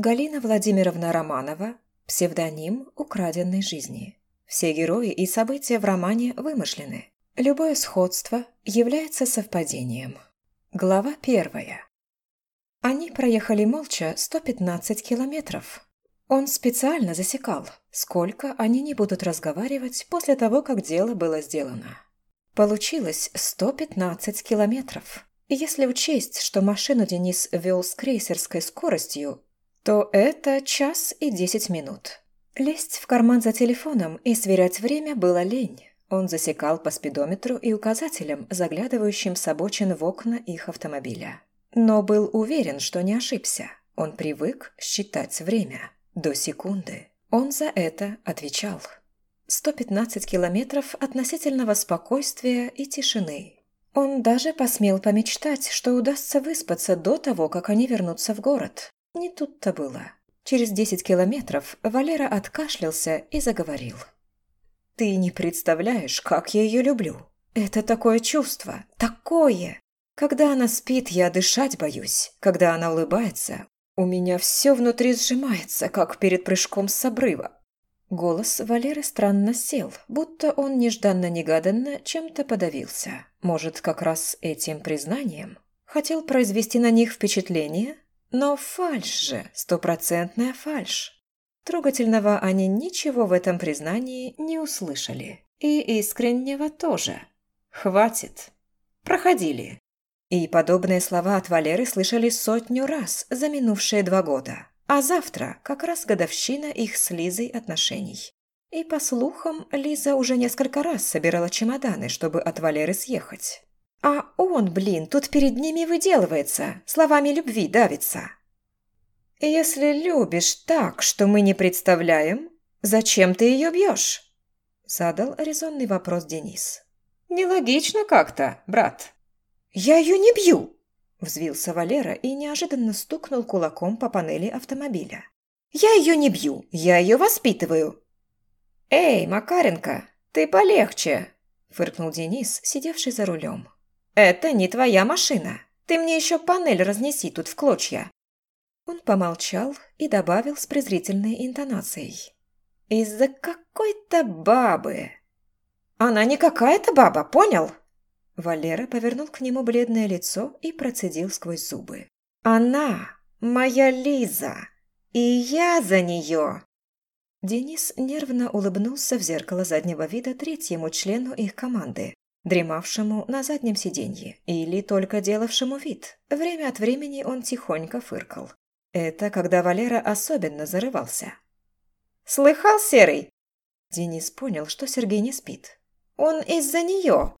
Галина Владимировна Романова, псевдоним украденной жизни. Все герои и события в романе вымышлены. Любое сходство является совпадением. Глава первая. Они проехали молча 115 километров. Он специально засекал, сколько они не будут разговаривать после того, как дело было сделано. Получилось 115 километров. Если учесть, что машину Денис вел с крейсерской скоростью, то это час и десять минут. Лезть в карман за телефоном и сверять время было лень. Он засекал по спидометру и указателям, заглядывающим с обочин в окна их автомобиля. Но был уверен, что не ошибся. Он привык считать время. До секунды. Он за это отвечал. 115 километров относительного спокойствия и тишины. Он даже посмел помечтать, что удастся выспаться до того, как они вернутся в город. Не тут-то было. Через 10 километров Валера откашлялся и заговорил. «Ты не представляешь, как я ее люблю. Это такое чувство, такое! Когда она спит, я дышать боюсь. Когда она улыбается, у меня все внутри сжимается, как перед прыжком с обрыва. Голос Валеры странно сел, будто он нежданно-негаданно чем-то подавился. Может, как раз этим признанием? Хотел произвести на них впечатление? Но фальшь же, стопроцентная фальшь. Трогательного они ничего в этом признании не услышали. И искреннего тоже. Хватит. Проходили. И подобные слова от Валеры слышали сотню раз за минувшие два года. А завтра как раз годовщина их с Лизой отношений. И, по слухам, Лиза уже несколько раз собирала чемоданы, чтобы от Валеры съехать. А он, блин, тут перед ними выделывается, словами любви давится. «Если любишь так, что мы не представляем, зачем ты ее бьешь?» Задал резонный вопрос Денис. «Нелогично как-то, брат». «Я ее не бью!» Взвился Валера и неожиданно стукнул кулаком по панели автомобиля. «Я ее не бью, я ее воспитываю!» «Эй, Макаренко, ты полегче!» Фыркнул Денис, сидевший за рулем. «Это не твоя машина. Ты мне еще панель разнеси тут в клочья». Он помолчал и добавил с презрительной интонацией. «Из-за какой-то бабы». «Она не какая-то баба, понял?» Валера повернул к нему бледное лицо и процедил сквозь зубы. «Она моя Лиза, и я за нее!» Денис нервно улыбнулся в зеркало заднего вида третьему члену их команды, дремавшему на заднем сиденье или только делавшему вид. Время от времени он тихонько фыркал. Это когда Валера особенно зарывался. «Слыхал, Серый?» Денис понял, что Сергей не спит. «Он из-за нее,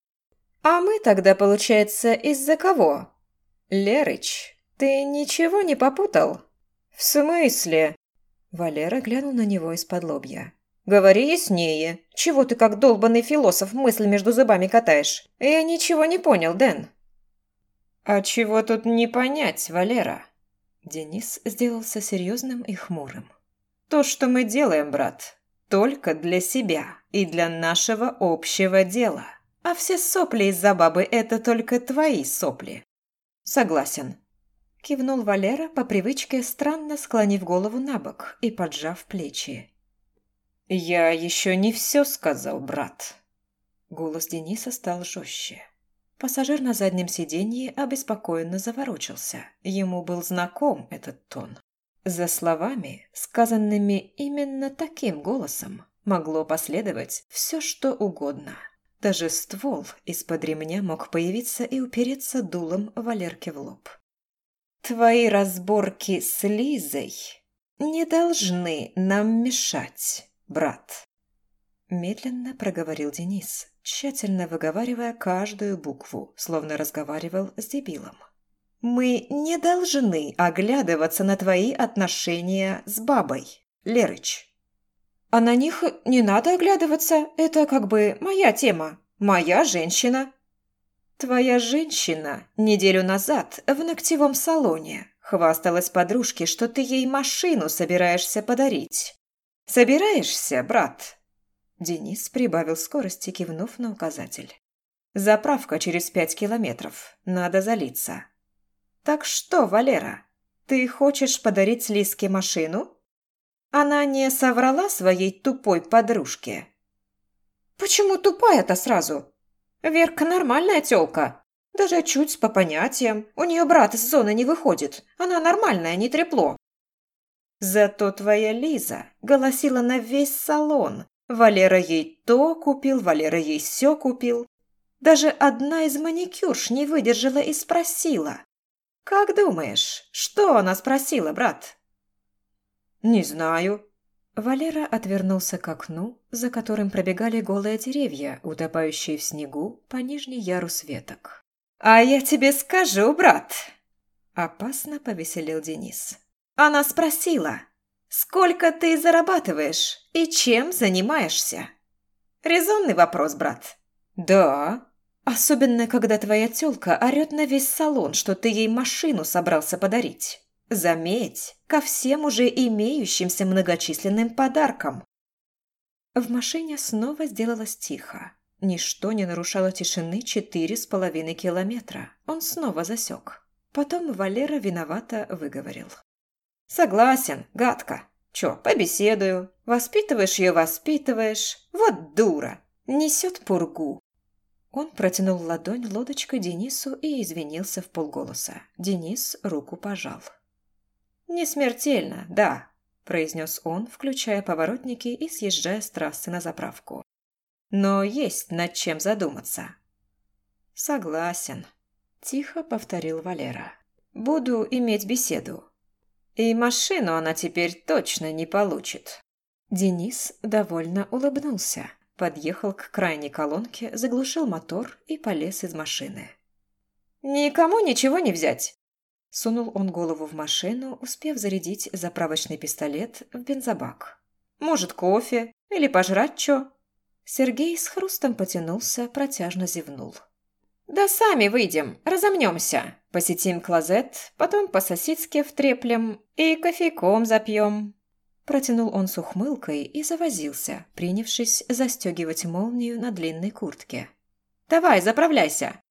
«А мы тогда, получается, из-за кого?» «Лерыч, ты ничего не попутал?» «В смысле?» Валера глянул на него из-под лобья. «Говори яснее. Чего ты как долбанный философ мысль между зубами катаешь? Я ничего не понял, Дэн». «А чего тут не понять, Валера?» Денис сделался серьезным и хмурым. «То, что мы делаем, брат, только для себя и для нашего общего дела». А все сопли из-за бабы – это только твои сопли. Согласен. Кивнул Валера по привычке, странно склонив голову на бок и поджав плечи. «Я еще не все сказал, брат». Голос Дениса стал жестче. Пассажир на заднем сиденье обеспокоенно заворочился. Ему был знаком этот тон. За словами, сказанными именно таким голосом, могло последовать все, что угодно – даже ствол из-под ремня мог появиться и упереться дулом Валерке в лоб. «Твои разборки с Лизой не должны нам мешать, брат», медленно проговорил Денис, тщательно выговаривая каждую букву, словно разговаривал с дебилом. «Мы не должны оглядываться на твои отношения с бабой, Лерыч». А на них не надо оглядываться, это как бы моя тема, моя женщина. Твоя женщина неделю назад в ногтевом салоне хвасталась подружке, что ты ей машину собираешься подарить. Собираешься, брат? Денис прибавил скорости, кивнув на указатель. Заправка через пять километров. Надо залиться. Так что, Валера, Ты хочешь подарить Лиске машину? Она не соврала своей тупой подружке. Почему тупая-то сразу? Верка нормальная тёлка. Даже чуть по понятиям. У нее брат из зоны не выходит. Она нормальная, не трепло. Зато твоя Лиза голосила на весь салон. Валера ей то купил, Валера ей все купил. Даже одна из маникюрш не выдержала и спросила. «Как думаешь, что она спросила, брат?» «Не знаю». Валера отвернулся к окну, за которым пробегали голые деревья, утопающие в снегу по нижней ярус веток. «А я тебе скажу, брат!» Опасно повеселил Денис. Она спросила, «Сколько ты зарабатываешь и чем занимаешься?» Резонный вопрос, брат. «Да». Особенно, когда твоя тёлка орёт на весь салон, что ты ей машину собрался подарить. Заметь, ко всем уже имеющимся многочисленным подаркам. В машине снова сделалось тихо. Ничто не нарушало тишины четыре с половиной километра. Он снова засек. Потом Валера виновато выговорил. «Согласен, гадко. Чё, побеседую. Воспитываешь ее, воспитываешь. Вот дура. Несет пургу». Он протянул ладонь лодочкой Денису и извинился в полголоса. Денис руку пожал. «Не смертельно, да», – произнес он, включая поворотники и съезжая с трассы на заправку. «Но есть над чем задуматься». «Согласен», – тихо повторил Валера. «Буду иметь беседу. И машину она теперь точно не получит. Денис довольно улыбнулся, подъехал к крайней колонке, заглушил мотор и полез из машины. «Никому ничего не взять!» Сунул он голову в машину, успев зарядить заправочный пистолет в бензобак. «Может, кофе? Или пожрать чё?» Сергей с хрустом потянулся, протяжно зевнул. «Да сами выйдем, разомнемся. Посетим клозет, потом по-соседски втреплем и кофейком запьем». Протянул он с ухмылкой и завозился, принявшись застегивать молнию на длинной куртке. «Давай, заправляйся!»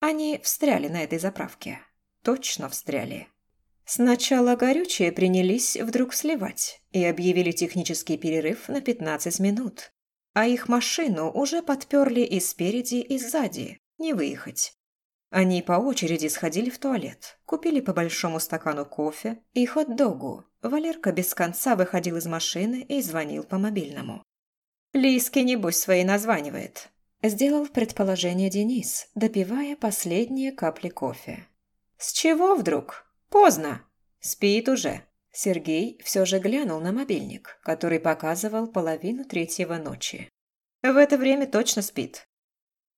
Они встряли на этой заправке. Точно встряли. Сначала горючее принялись вдруг сливать и объявили технический перерыв на 15 минут а их машину уже подперли и спереди, и сзади. Не выехать. Они по очереди сходили в туалет, купили по большому стакану кофе и хот-догу. Валерка без конца выходил из машины и звонил по мобильному. «Лиски, небось, свои названивает», – сделал предположение Денис, допивая последние капли кофе. «С чего вдруг? Поздно. Спит уже». Сергей все же глянул на мобильник, который показывал половину третьего ночи. В это время точно спит.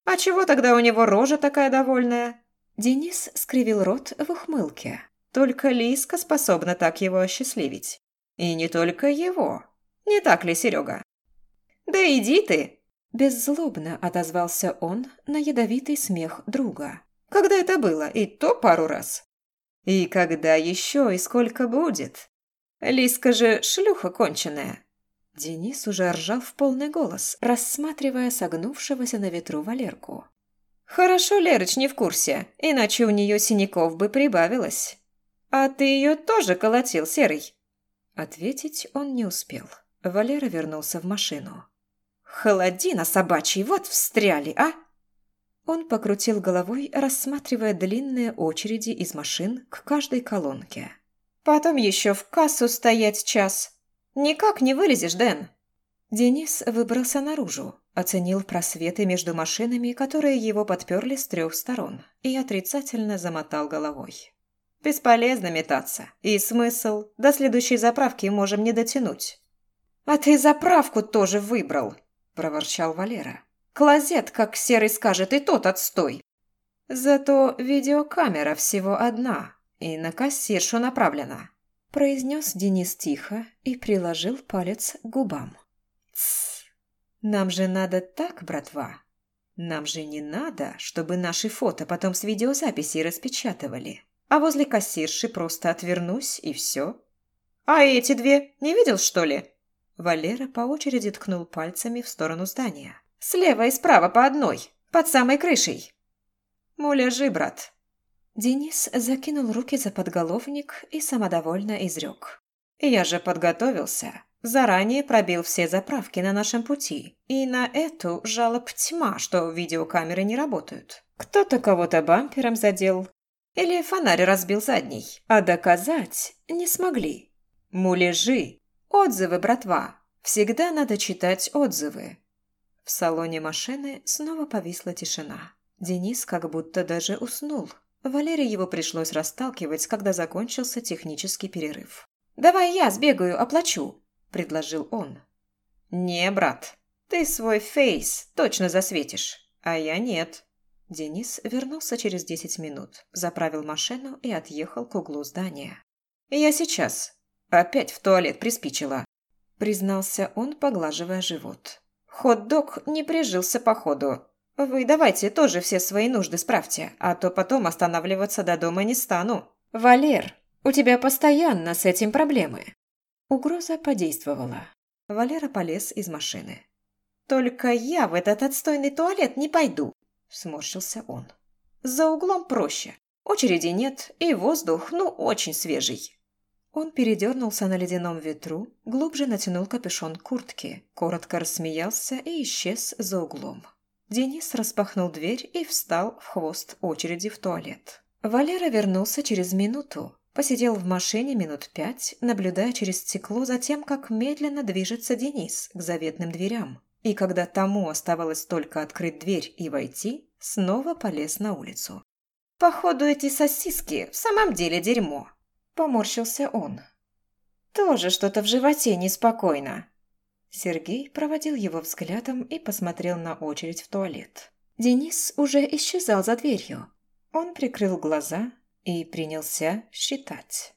«А чего тогда у него рожа такая довольная?» Денис скривил рот в ухмылке. Только Лиска способна так его осчастливить. И не только его. Не так ли, Серега? «Да иди ты!» Беззлобно отозвался он на ядовитый смех друга. «Когда это было? И то пару раз. И когда еще, и сколько будет? Лиска же шлюха конченая. Денис уже ржал в полный голос, рассматривая согнувшегося на ветру Валерку. «Хорошо, Лерыч не в курсе, иначе у нее синяков бы прибавилось. А ты ее тоже колотил, Серый?» Ответить он не успел. Валера вернулся в машину. «Холодина собачий, вот встряли, а!» Он покрутил головой, рассматривая длинные очереди из машин к каждой колонке. Потом еще в кассу стоять час. Никак не вылезешь, Дэн. Денис выбрался наружу, оценил просветы между машинами, которые его подперли с трех сторон, и отрицательно замотал головой. «Бесполезно метаться. И смысл? До следующей заправки можем не дотянуть». «А ты заправку тоже выбрал», – проворчал Валера. «Клозет, как Серый скажет, и тот отстой». «Зато видеокамера всего одна», и на кассиршу направлена», – произнес Денис тихо и приложил палец к губам. «Тссс! Нам же надо так, братва. Нам же не надо, чтобы наши фото потом с видеозаписи распечатывали, а возле кассирши просто отвернусь и все». «А эти две не видел, что ли?» Валера по очереди ткнул пальцами в сторону здания. «Слева и справа по одной, под самой крышей». «Муляжи, брат», Денис закинул руки за подголовник и самодовольно изрек. «Я же подготовился. Заранее пробил все заправки на нашем пути. И на эту жалоб тьма, что видеокамеры не работают. Кто-то кого-то бампером задел. Или фонарь разбил задний. А доказать не смогли. Муляжи. Отзывы, братва. Всегда надо читать отзывы». В салоне машины снова повисла тишина. Денис как будто даже уснул. Валерии его пришлось расталкивать, когда закончился технический перерыв. «Давай я сбегаю, оплачу», – предложил он. «Не, брат, ты свой фейс точно засветишь, а я нет». Денис вернулся через десять минут, заправил машину и отъехал к углу здания. «Я сейчас. Опять в туалет приспичило», – признался он, поглаживая живот. «Хот-дог не прижился походу. Вы давайте тоже все свои нужды справьте, а то потом останавливаться до дома не стану. Валер, у тебя постоянно с этим проблемы. Угроза подействовала. Валера полез из машины. «Только я в этот отстойный туалет не пойду», – сморщился он. «За углом проще. Очереди нет, и воздух, ну, очень свежий». Он передернулся на ледяном ветру, глубже натянул капюшон куртки, коротко рассмеялся и исчез за углом. Денис распахнул дверь и встал в хвост очереди в туалет. Валера вернулся через минуту. Посидел в машине минут пять, наблюдая через стекло за тем, как медленно движется Денис к заветным дверям. И когда тому оставалось только открыть дверь и войти, снова полез на улицу. «Походу, эти сосиски в самом деле дерьмо», – поморщился он. «Тоже что-то в животе неспокойно», Сергей проводил его взглядом и посмотрел на очередь в туалет. Денис уже исчезал за дверью. Он прикрыл глаза и принялся считать.